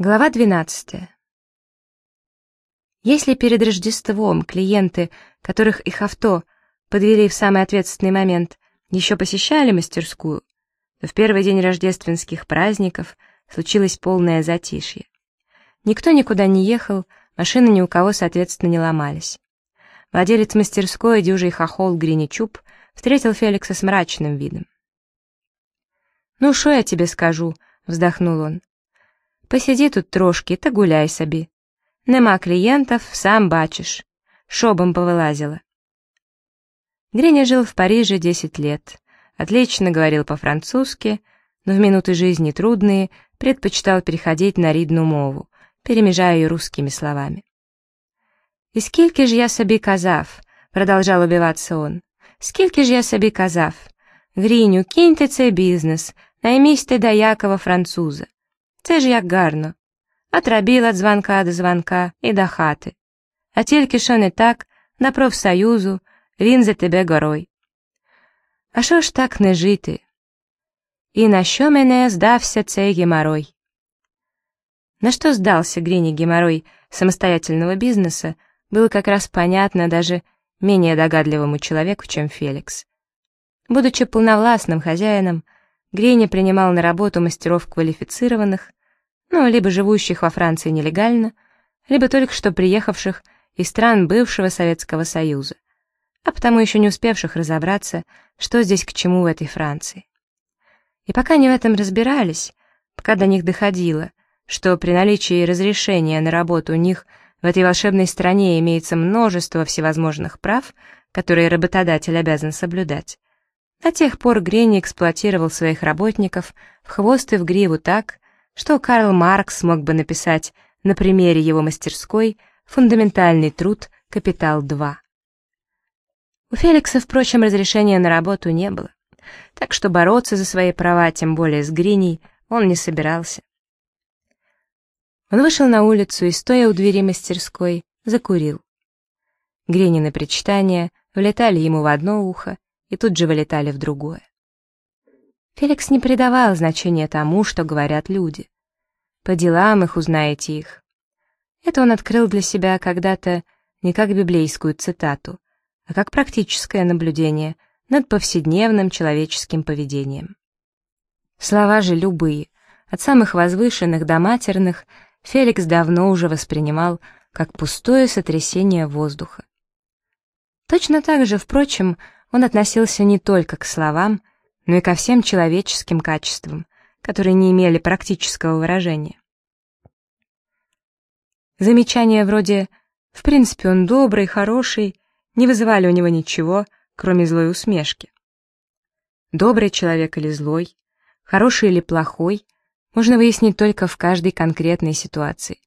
Глава 12. Если перед Рождеством клиенты, которых их авто подвели в самый ответственный момент, еще посещали мастерскую, то в первый день рождественских праздников случилось полное затишье. Никто никуда не ехал, машины ни у кого, соответственно, не ломались. Владелец мастерской, дюжий хохол Грини Чуб, встретил Феликса с мрачным видом. «Ну, что я тебе скажу?» — вздохнул он. Посиди тут трошки та гуляй собі. Нема клиентов, сам бачишь. Шобом повылазила. Гриня жил в Париже 10 лет. Отлично говорил по-французски, но в минуты жизни трудные предпочитал переходить на рідну мову, перемежая ее русскими словами. «И скільки ж я собі казав?» — продолжал убиваться он. «Скільки ж я собі казав? Гриню, кинь ти цей бізнес, наймись ти до Якова француза. Це ж як гарно. Отрабіл від дзвонка до дзвонка і до хати. А тільки що не так, на профсоюзу, він за тебе горой. А що ж так не жити? І на що мене здався цей геморрой? На что сдался Грине геморрой самостоятельного бизнеса, было как раз понятно даже менее догадливому человеку, чем Феликс. Будучи полновластным хозяином, Гриня принимал на работу мастеров квалифицированных, ну, либо живущих во Франции нелегально, либо только что приехавших из стран бывшего Советского Союза, а потому еще не успевших разобраться, что здесь к чему в этой Франции. И пока они в этом разбирались, пока до них доходило, что при наличии разрешения на работу у них в этой волшебной стране имеется множество всевозможных прав, которые работодатель обязан соблюдать, до тех пор Грени эксплуатировал своих работников в хвост и в гриву так, что Карл Маркс мог бы написать на примере его мастерской фундаментальный труд «Капитал-2». У Феликса, впрочем, разрешения на работу не было, так что бороться за свои права, тем более с Гриней, он не собирался. Он вышел на улицу и, стоя у двери мастерской, закурил. Гринины причитания влетали ему в одно ухо и тут же вылетали в другое. Феликс не придавал значения тому, что говорят люди. По делам их узнаете их. Это он открыл для себя когда-то не как библейскую цитату, а как практическое наблюдение над повседневным человеческим поведением. Слова же любые, от самых возвышенных до матерных, Феликс давно уже воспринимал как пустое сотрясение воздуха. Точно так же, впрочем, он относился не только к словам, но и ко всем человеческим качествам, которые не имели практического выражения. Замечания вроде «в принципе он добрый, хороший» не вызывали у него ничего, кроме злой усмешки. Добрый человек или злой, хороший или плохой, можно выяснить только в каждой конкретной ситуации.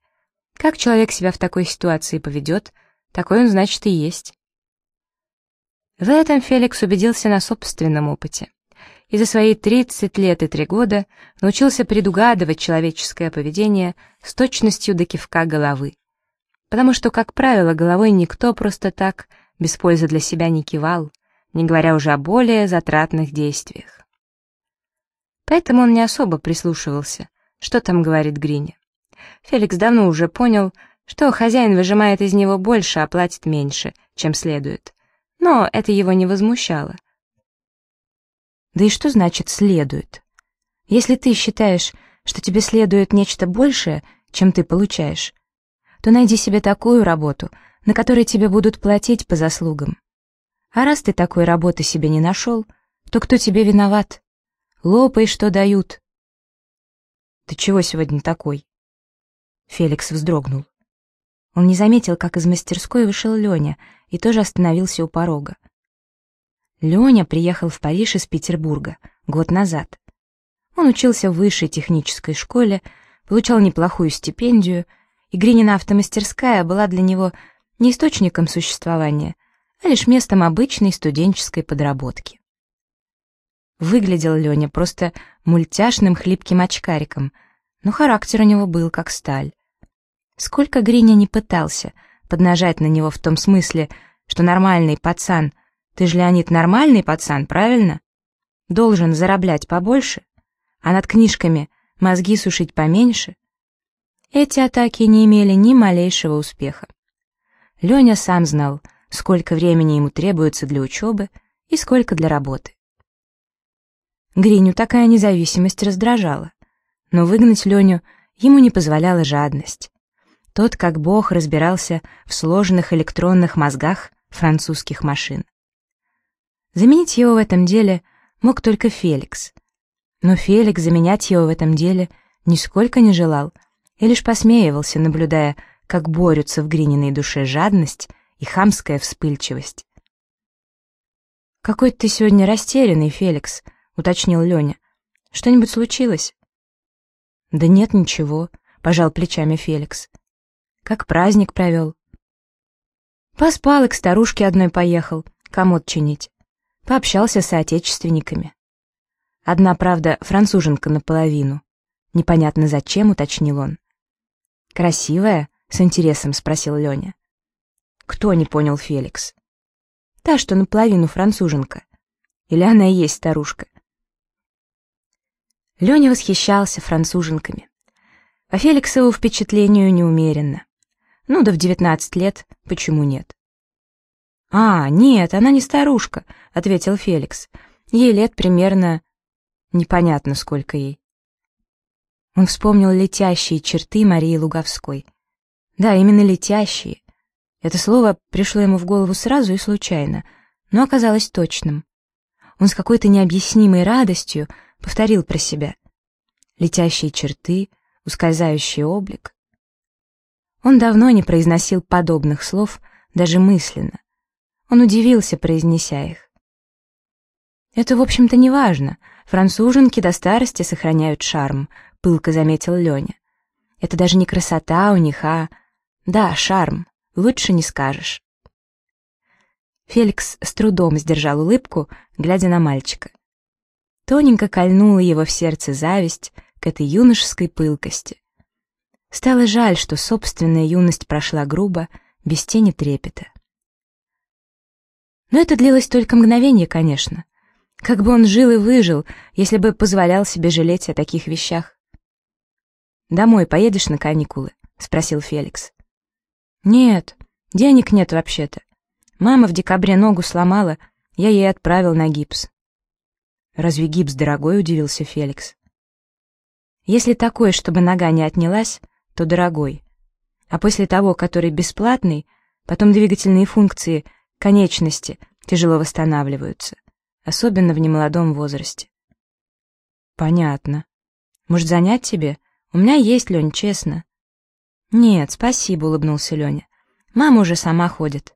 Как человек себя в такой ситуации поведет, такой он, значит, и есть. В этом Феликс убедился на собственном опыте. И за свои 30 лет и 3 года научился предугадывать человеческое поведение с точностью до кивка головы. Потому что, как правило, головой никто просто так, без пользы для себя не кивал, не говоря уже о более затратных действиях. Поэтому он не особо прислушивался, что там говорит Гриня. Феликс давно уже понял, что хозяин выжимает из него больше, а платит меньше, чем следует но это его не возмущало. Да и что значит «следует»? Если ты считаешь, что тебе следует нечто большее, чем ты получаешь, то найди себе такую работу, на которой тебе будут платить по заслугам. А раз ты такой работы себе не нашел, то кто тебе виноват? Лопай, что дают. Ты чего сегодня такой? Феликс вздрогнул. Он не заметил, как из мастерской вышел Леня и тоже остановился у порога. Леня приехал в Париж из Петербурга год назад. Он учился в высшей технической школе, получал неплохую стипендию, и Гринина автомастерская была для него не источником существования, а лишь местом обычной студенческой подработки. Выглядел Леня просто мультяшным хлипким очкариком, но характер у него был как сталь. Сколько Гриня не пытался поднажать на него в том смысле, что нормальный пацан, ты же, Леонид, нормальный пацан, правильно? Должен зараблять побольше, а над книжками мозги сушить поменьше. эти атаки не имели ни малейшего успеха. Леня сам знал, сколько времени ему требуется для учебы и сколько для работы. Гриню такая независимость раздражала, но выгнать Леню ему не позволяла жадность. Тот, как бог, разбирался в сложных электронных мозгах французских машин. Заменить его в этом деле мог только Феликс. Но Феликс заменять его в этом деле нисколько не желал и лишь посмеивался, наблюдая, как борются в Грининой душе жадность и хамская вспыльчивость. «Какой ты сегодня растерянный, Феликс», — уточнил Леня. «Что-нибудь случилось?» «Да нет, ничего», — пожал плечами Феликс. «Как праздник провел?» «Поспал и к старушке одной поехал, комод чинить. Пообщался с соотечественниками. Одна, правда, француженка наполовину. Непонятно зачем, уточнил он. «Красивая?» — с интересом спросил Леня. «Кто?» — не понял Феликс. «Та, что наполовину француженка. Или она и есть старушка?» Леня восхищался француженками. По Феликсову впечатлению неумеренно. Ну да в девятнадцать лет, почему нет? «А, нет, она не старушка», — ответил Феликс. «Ей лет примерно... непонятно, сколько ей». Он вспомнил летящие черты Марии Луговской. Да, именно летящие. Это слово пришло ему в голову сразу и случайно, но оказалось точным. Он с какой-то необъяснимой радостью повторил про себя. Летящие черты, ускользающий облик. Он давно не произносил подобных слов, даже мысленно. Он удивился, произнеся их. «Это, в общем-то, не важно. Француженки до старости сохраняют шарм», — пылко заметил Леня. «Это даже не красота у них, а... Да, шарм. Лучше не скажешь». Феликс с трудом сдержал улыбку, глядя на мальчика. Тоненько кольнула его в сердце зависть к этой юношеской пылкости. Стало жаль, что собственная юность прошла грубо, без тени трепета. Но это длилось только мгновение, конечно. Как бы он жил и выжил, если бы позволял себе жалеть о таких вещах. «Домой поедешь на каникулы?» — спросил Феликс. «Нет, денег нет вообще-то. Мама в декабре ногу сломала, я ей отправил на гипс». «Разве гипс дорогой?» — удивился Феликс. «Если такой, чтобы нога не отнялась, то дорогой. А после того, который бесплатный, потом двигательные функции — конечности тяжело восстанавливаются, особенно в немолодом возрасте. Понятно. Может, занять тебе? У меня есть, Лень, честно. Нет, спасибо, улыбнулся Леня. Мама уже сама ходит.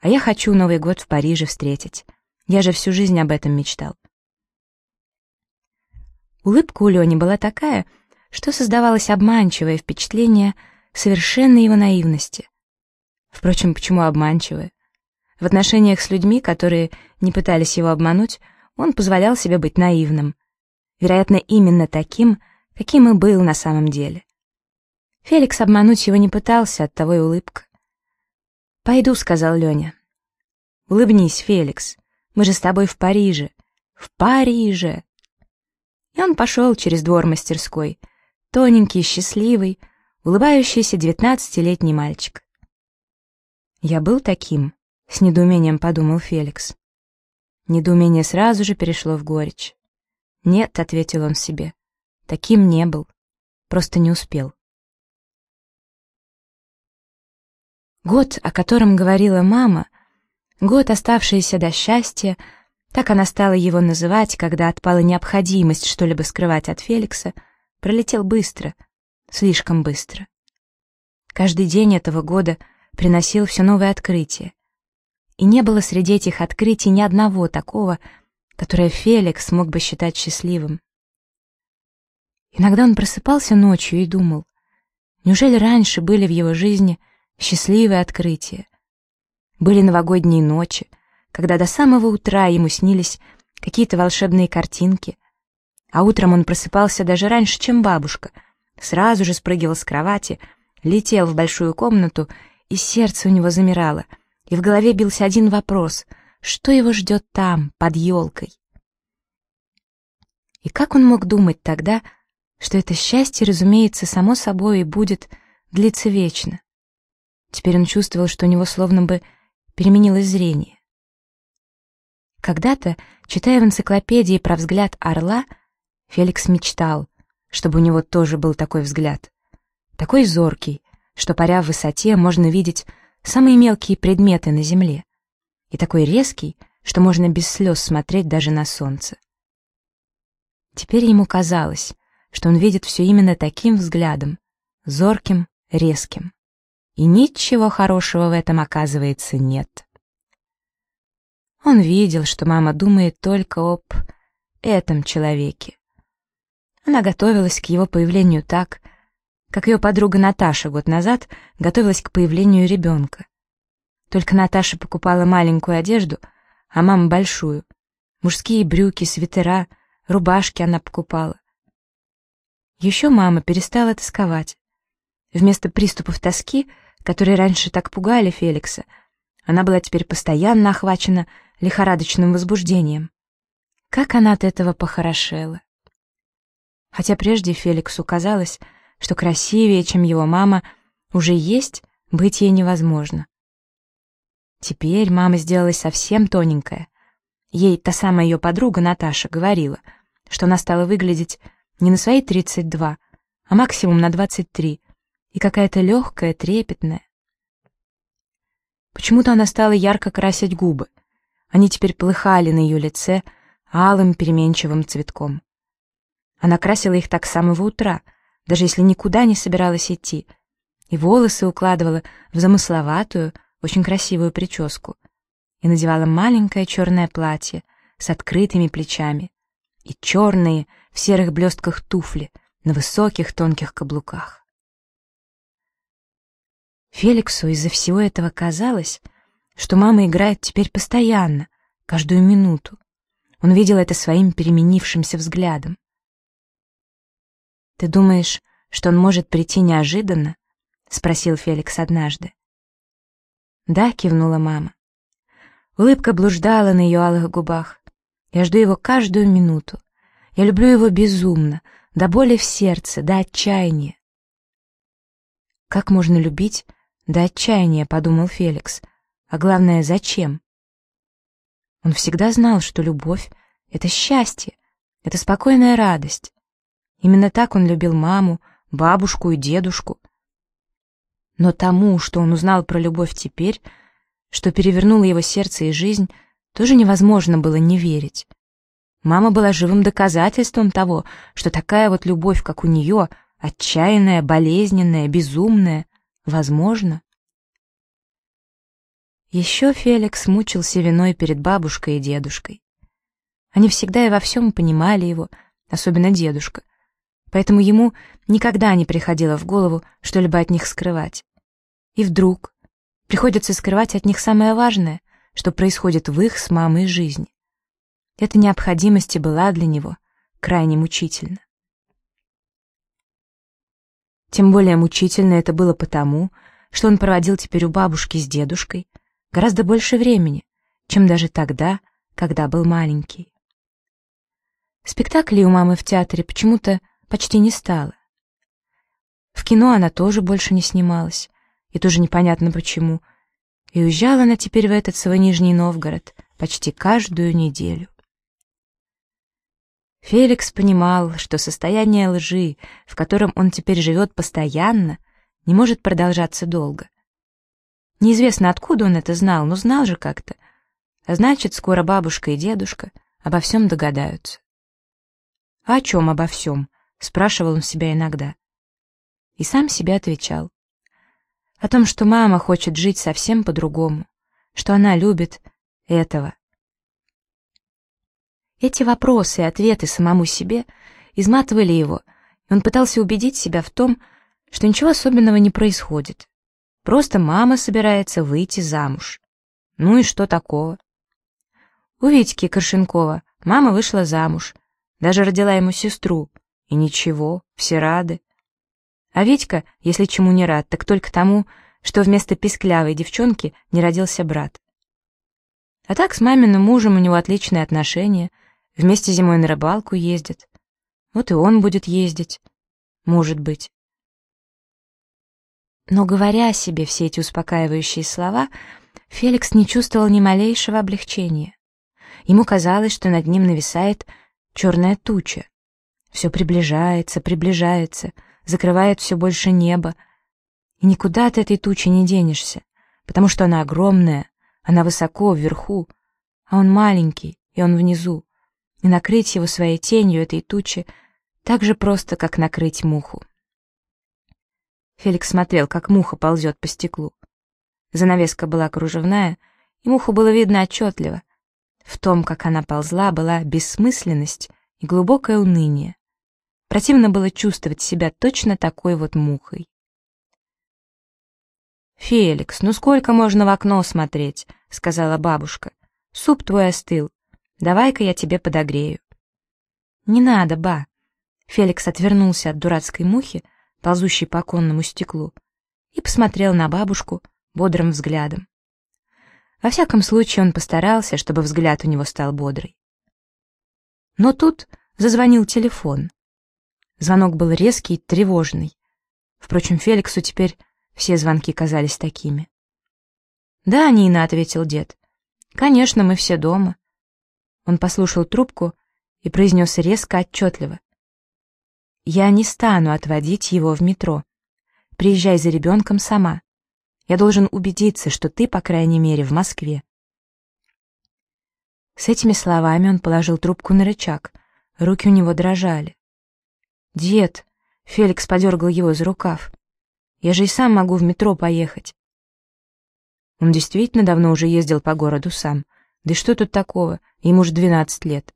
А я хочу Новый год в Париже встретить. Я же всю жизнь об этом мечтал. Улыбка у Лени была такая, что создавалось обманчивое впечатление совершенной его наивности. Впрочем, почему обманчивое? В отношениях с людьми, которые не пытались его обмануть, он позволял себе быть наивным. Вероятно, именно таким, каким и был на самом деле. Феликс обмануть его не пытался, оттого и улыбка. «Пойду», — сказал Леня. «Улыбнись, Феликс, мы же с тобой в Париже. В Париже!» И он пошел через двор мастерской, тоненький, счастливый, улыбающийся девятнадцатилетний мальчик. Я был таким, с недоумением подумал Феликс. Недоумение сразу же перешло в горечь. «Нет», — ответил он себе, — «таким не был, просто не успел». Год, о котором говорила мама, год, оставшийся до счастья, так она стала его называть, когда отпала необходимость что-либо скрывать от Феликса, пролетел быстро, слишком быстро. Каждый день этого года приносил все новые открытия и не было среди этих открытий ни одного такого, которое Феликс мог бы считать счастливым. Иногда он просыпался ночью и думал, неужели раньше были в его жизни счастливые открытия? Были новогодние ночи, когда до самого утра ему снились какие-то волшебные картинки, а утром он просыпался даже раньше, чем бабушка, сразу же спрыгивал с кровати, летел в большую комнату, и сердце у него замирало — и в голове бился один вопрос — что его ждет там, под елкой? И как он мог думать тогда, что это счастье, разумеется, само собой и будет длиться вечно. Теперь он чувствовал, что у него словно бы переменилось зрение. Когда-то, читая в энциклопедии про взгляд орла, Феликс мечтал, чтобы у него тоже был такой взгляд. Такой зоркий, что, паря в высоте, можно видеть самые мелкие предметы на земле. И такой резкий, что можно без слез смотреть даже на солнце. Теперь ему казалось, что он видит все именно таким взглядом, зорким, резким. И ничего хорошего в этом, оказывается, нет. Он видел, что мама думает только об этом человеке. Она готовилась к его появлению так, как ее подруга Наташа год назад готовилась к появлению ребенка. Только Наташа покупала маленькую одежду, а мама большую. Мужские брюки, свитера, рубашки она покупала. Еще мама перестала тосковать. Вместо приступов тоски, которые раньше так пугали Феликса, она была теперь постоянно охвачена лихорадочным возбуждением. Как она от этого похорошела. Хотя прежде Феликсу казалось, что красивее, чем его мама, уже есть, быть ей невозможно. Теперь мама сделалась совсем тоненькая. Ей та самая ее подруга Наташа говорила, что она стала выглядеть не на свои 32, а максимум на 23, и какая-то легкая, трепетная. Почему-то она стала ярко красить губы. Они теперь полыхали на ее лице алым переменчивым цветком. Она красила их так с самого утра, даже если никуда не собиралась идти, и волосы укладывала в замысловатую, очень красивую прическу, и надевала маленькое черное платье с открытыми плечами и черные в серых блестках туфли на высоких тонких каблуках. Феликсу из-за всего этого казалось, что мама играет теперь постоянно, каждую минуту. Он видел это своим переменившимся взглядом. «Ты думаешь, что он может прийти неожиданно?» — спросил Феликс однажды. «Да», — кивнула мама. Улыбка блуждала на ее алых губах. «Я жду его каждую минуту. Я люблю его безумно, до боли в сердце, до отчаяния». Как можно любить до отчаяния, подумал Феликс. А главное, зачем? Он всегда знал, что любовь — это счастье, это спокойная радость. Именно так он любил маму, бабушку и дедушку. Но тому, что он узнал про любовь теперь, что перевернуло его сердце и жизнь, тоже невозможно было не верить. Мама была живым доказательством того, что такая вот любовь, как у нее, отчаянная, болезненная, безумная, Возможно. Еще Феликс мучился виной перед бабушкой и дедушкой. Они всегда и во всем понимали его, особенно дедушка. Поэтому ему никогда не приходило в голову что-либо от них скрывать. И вдруг приходится скрывать от них самое важное, что происходит в их с мамой жизни. Эта необходимость и была для него крайне мучительна. Тем более мучительно это было потому, что он проводил теперь у бабушки с дедушкой гораздо больше времени, чем даже тогда, когда был маленький. Спектаклей у мамы в театре почему-то почти не стало. В кино она тоже больше не снималась, и тоже непонятно почему, и уезжала она теперь в этот свой Нижний Новгород почти каждую неделю. Феликс понимал, что состояние лжи, в котором он теперь живет постоянно, не может продолжаться долго. Неизвестно, откуда он это знал, но знал же как-то. А значит, скоро бабушка и дедушка обо всем догадаются. «А о чем обо всем?» — спрашивал он себя иногда. И сам себе отвечал. О том, что мама хочет жить совсем по-другому, что она любит этого, эти вопросы и ответы самому себе изматывали его, и он пытался убедить себя в том, что ничего особенного не происходит. Просто мама собирается выйти замуж. Ну и что такого? У Витьки Коршенкова мама вышла замуж, даже родила ему сестру. И ничего, все рады. А Витька, если чему не рад, так только тому, что вместо писклявой девчонки не родился брат. А так с маминым мужем у него отличные отношения — Вместе зимой на рыбалку ездят. Вот и он будет ездить. Может быть. Но говоря себе все эти успокаивающие слова, Феликс не чувствовал ни малейшего облегчения. Ему казалось, что над ним нависает черная туча. Все приближается, приближается, закрывает все больше неба. И никуда от этой тучи не денешься, потому что она огромная, она высоко, вверху, а он маленький, и он внизу. И накрыть его своей тенью этой тучи так же просто, как накрыть муху. Феликс смотрел, как муха ползет по стеклу. Занавеска была кружевная, и муху было видно отчетливо. В том, как она ползла, была бессмысленность и глубокое уныние. Противно было чувствовать себя точно такой вот мухой. «Феликс, ну сколько можно в окно смотреть?» — сказала бабушка. «Суп твой остыл. Давай-ка я тебе подогрею». «Не надо, ба». Феликс отвернулся от дурацкой мухи, ползущей по оконному стеклу, и посмотрел на бабушку бодрым взглядом. Во всяком случае, он постарался, чтобы взгляд у него стал бодрый. Но тут зазвонил телефон. Звонок был резкий, тревожный. Впрочем, Феликсу теперь все звонки казались такими. «Да, Нина», — ответил дед. «Конечно, мы все дома». Он послушал трубку и произнес резко, отчетливо. «Я не стану отводить его в метро. Приезжай за ребенком сама. Я должен убедиться, что ты, по крайней мере, в Москве». С этими словами он положил трубку на рычаг. Руки у него дрожали. «Дед!» — Феликс подергал его за рукав. «Я же и сам могу в метро поехать». Он действительно давно уже ездил по городу сам. Да что тут такого? Ему же двенадцать лет.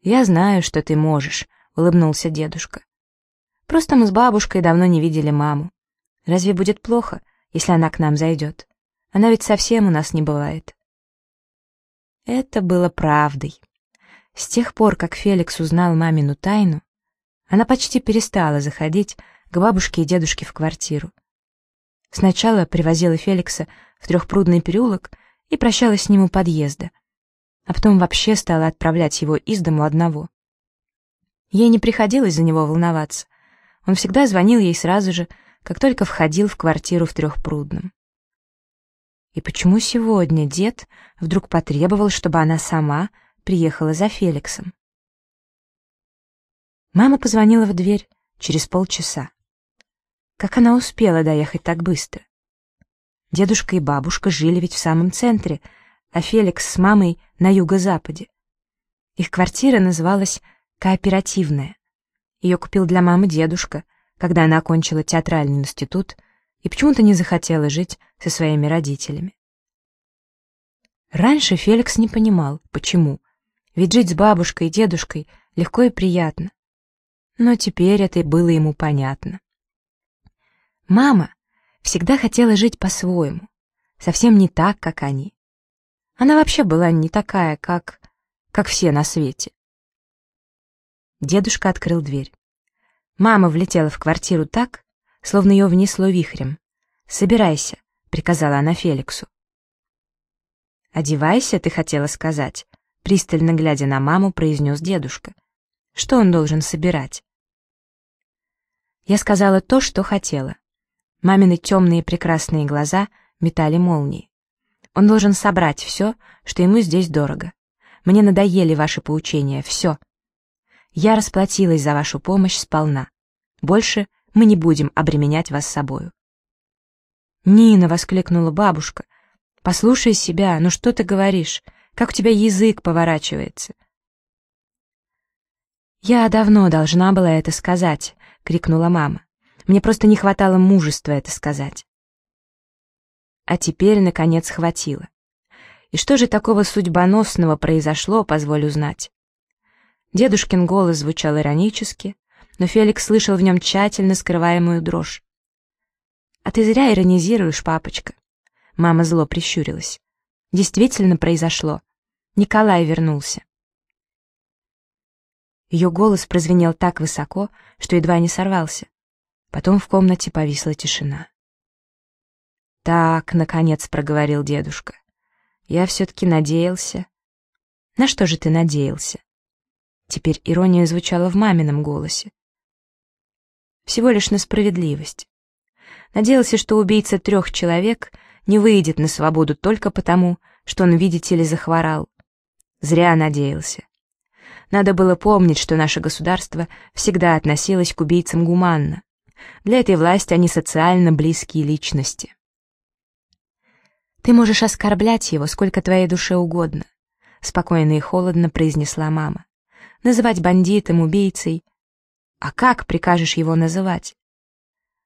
«Я знаю, что ты можешь», — улыбнулся дедушка. «Просто мы с бабушкой давно не видели маму. Разве будет плохо, если она к нам зайдет? Она ведь совсем у нас не бывает». Это было правдой. С тех пор, как Феликс узнал мамину тайну, она почти перестала заходить к бабушке и дедушке в квартиру. Сначала привозила Феликса в трехпрудный переулок и прощалась с ним у подъезда, а потом вообще стала отправлять его из дому одного. Ей не приходилось за него волноваться. Он всегда звонил ей сразу же, как только входил в квартиру в Трехпрудном. И почему сегодня дед вдруг потребовал, чтобы она сама приехала за Феликсом? Мама позвонила в дверь через полчаса. Как она успела доехать так быстро? Дедушка и бабушка жили ведь в самом центре, а Феликс с мамой на юго-западе. Их квартира называлась «Кооперативная». Ее купил для мамы дедушка, когда она окончила театральный институт и почему-то не захотела жить со своими родителями. Раньше Феликс не понимал, почему, ведь жить с бабушкой и дедушкой легко и приятно. Но теперь это было ему понятно. Мама всегда хотела жить по-своему, совсем не так, как они. Она вообще была не такая, как... как все на свете. Дедушка открыл дверь. Мама влетела в квартиру так, словно ее внесло вихрем. «Собирайся», — приказала она Феликсу. «Одевайся, ты хотела сказать», — пристально глядя на маму, произнес дедушка. «Что он должен собирать?» Я сказала то, что хотела. Мамины темные прекрасные глаза метали молнии. Он должен собрать все, что ему здесь дорого. Мне надоели ваши поучения, все. Я расплатилась за вашу помощь сполна. Больше мы не будем обременять вас собою. «Нина!» — воскликнула бабушка. «Послушай себя, ну что ты говоришь? Как у тебя язык поворачивается?» «Я давно должна была это сказать», — крикнула мама. Мне просто не хватало мужества это сказать. А теперь, наконец, хватило. И что же такого судьбоносного произошло, позволю знать. Дедушкин голос звучал иронически, но Феликс слышал в нем тщательно скрываемую дрожь. «А ты зря иронизируешь, папочка». Мама зло прищурилась. «Действительно произошло. Николай вернулся». Ее голос прозвенел так высоко, что едва не сорвался. Потом в комнате повисла тишина. «Так», — наконец проговорил дедушка, — «я все-таки надеялся». «На что же ты надеялся?» Теперь ирония звучала в мамином голосе. всего лишь на справедливость. Надеялся, что убийца трех человек не выйдет на свободу только потому, что он, видите ли, захворал. Зря надеялся. Надо было помнить, что наше государство всегда относилось к убийцам гуманно. Для этой власти они социально близкие личности. «Ты можешь оскорблять его сколько твоей душе угодно», — спокойно и холодно произнесла мама. «Называть бандитом, убийцей. А как прикажешь его называть?»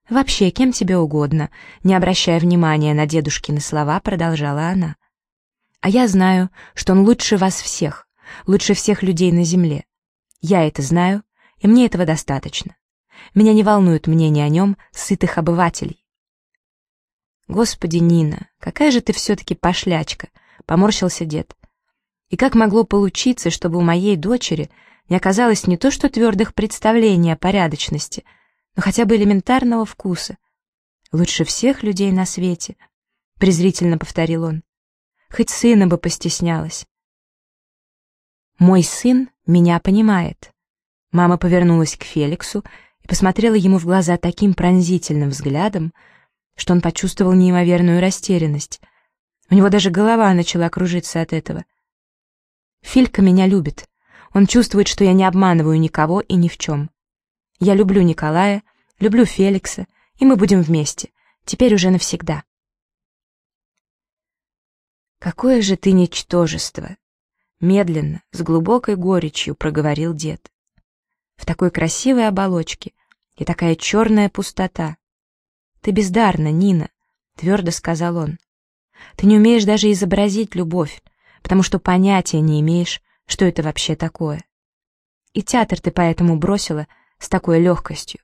«Вообще, кем тебе угодно», — не обращая внимания на дедушкины слова, продолжала она. «А я знаю, что он лучше вас всех, лучше всех людей на земле. Я это знаю, и мне этого достаточно. Меня не волнует мнение о нем сытых обывателей. «Господи, Нина, какая же ты все-таки пошлячка!» — поморщился дед. «И как могло получиться, чтобы у моей дочери не оказалось не то что твердых представлений о порядочности, но хотя бы элементарного вкуса? Лучше всех людей на свете!» — презрительно повторил он. «Хоть сына бы постеснялась». «Мой сын меня понимает». Мама повернулась к Феликсу и посмотрела ему в глаза таким пронзительным взглядом, что он почувствовал неимоверную растерянность. У него даже голова начала кружиться от этого. Филька меня любит. Он чувствует, что я не обманываю никого и ни в чем. Я люблю Николая, люблю Феликса, и мы будем вместе, теперь уже навсегда. «Какое же ты ничтожество!» Медленно, с глубокой горечью проговорил дед. В такой красивой оболочке и такая черная пустота. «Ты бездарна, Нина», — твердо сказал он. «Ты не умеешь даже изобразить любовь, потому что понятия не имеешь, что это вообще такое. И театр ты поэтому бросила с такой легкостью.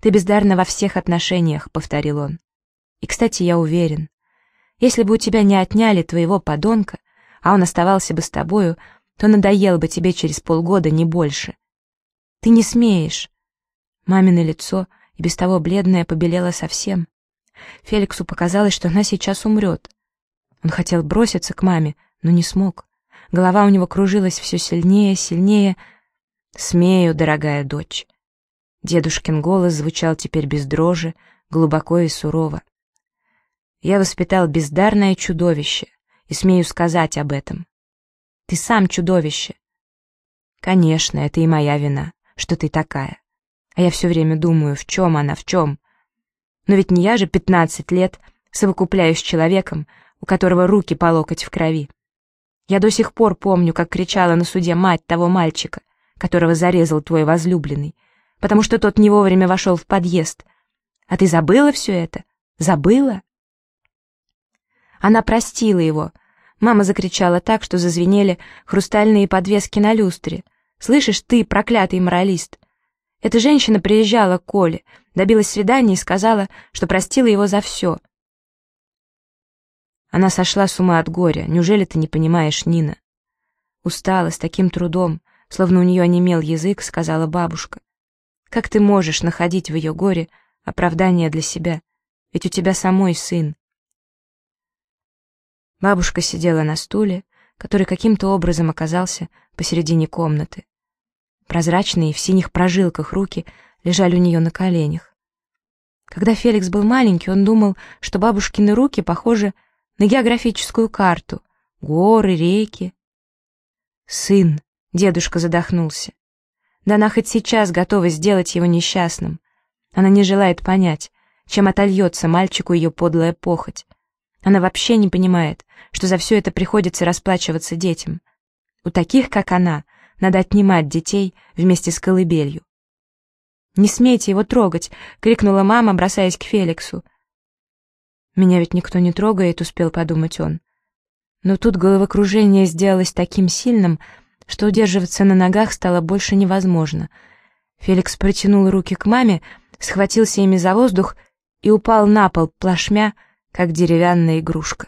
Ты бездарна во всех отношениях», — повторил он. «И, кстати, я уверен, если бы у тебя не отняли твоего подонка, а он оставался бы с тобою, то надоел бы тебе через полгода не больше. Ты не смеешь». Мамино лицо — и без того бледная побелела совсем. Феликсу показалось, что она сейчас умрет. Он хотел броситься к маме, но не смог. Голова у него кружилась все сильнее, сильнее. «Смею, дорогая дочь». Дедушкин голос звучал теперь без дрожи, глубоко и сурово. «Я воспитал бездарное чудовище, и смею сказать об этом. Ты сам чудовище. Конечно, это и моя вина, что ты такая. А я все время думаю, в чем она, в чем. Но ведь не я же пятнадцать лет совокупляюсь с человеком, у которого руки по локоть в крови. Я до сих пор помню, как кричала на суде мать того мальчика, которого зарезал твой возлюбленный, потому что тот не вовремя вошел в подъезд. А ты забыла все это? Забыла? Она простила его. Мама закричала так, что зазвенели хрустальные подвески на люстре. «Слышишь ты, проклятый моралист? Эта женщина приезжала к Коле, добилась свидания и сказала, что простила его за все. Она сошла с ума от горя. Неужели ты не понимаешь, Нина? Устала, с таким трудом, словно у нее онемел язык, сказала бабушка. Как ты можешь находить в ее горе оправдание для себя? Ведь у тебя самой сын. Бабушка сидела на стуле, который каким-то образом оказался посередине комнаты. Прозрачные в синих прожилках руки лежали у нее на коленях. Когда Феликс был маленький, он думал, что бабушкины руки похожи на географическую карту. Горы, реки. «Сын!» — дедушка задохнулся. Да она хоть сейчас готова сделать его несчастным. Она не желает понять, чем отольется мальчику ее подлая похоть. Она вообще не понимает, что за все это приходится расплачиваться детям. У таких, как она, надо отнимать детей вместе с колыбелью. «Не смейте его трогать!» — крикнула мама, бросаясь к Феликсу. «Меня ведь никто не трогает», — успел подумать он. Но тут головокружение сделалось таким сильным, что удерживаться на ногах стало больше невозможно. Феликс протянул руки к маме, схватился ими за воздух и упал на пол, плашмя, как деревянная игрушка.